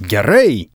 gerai.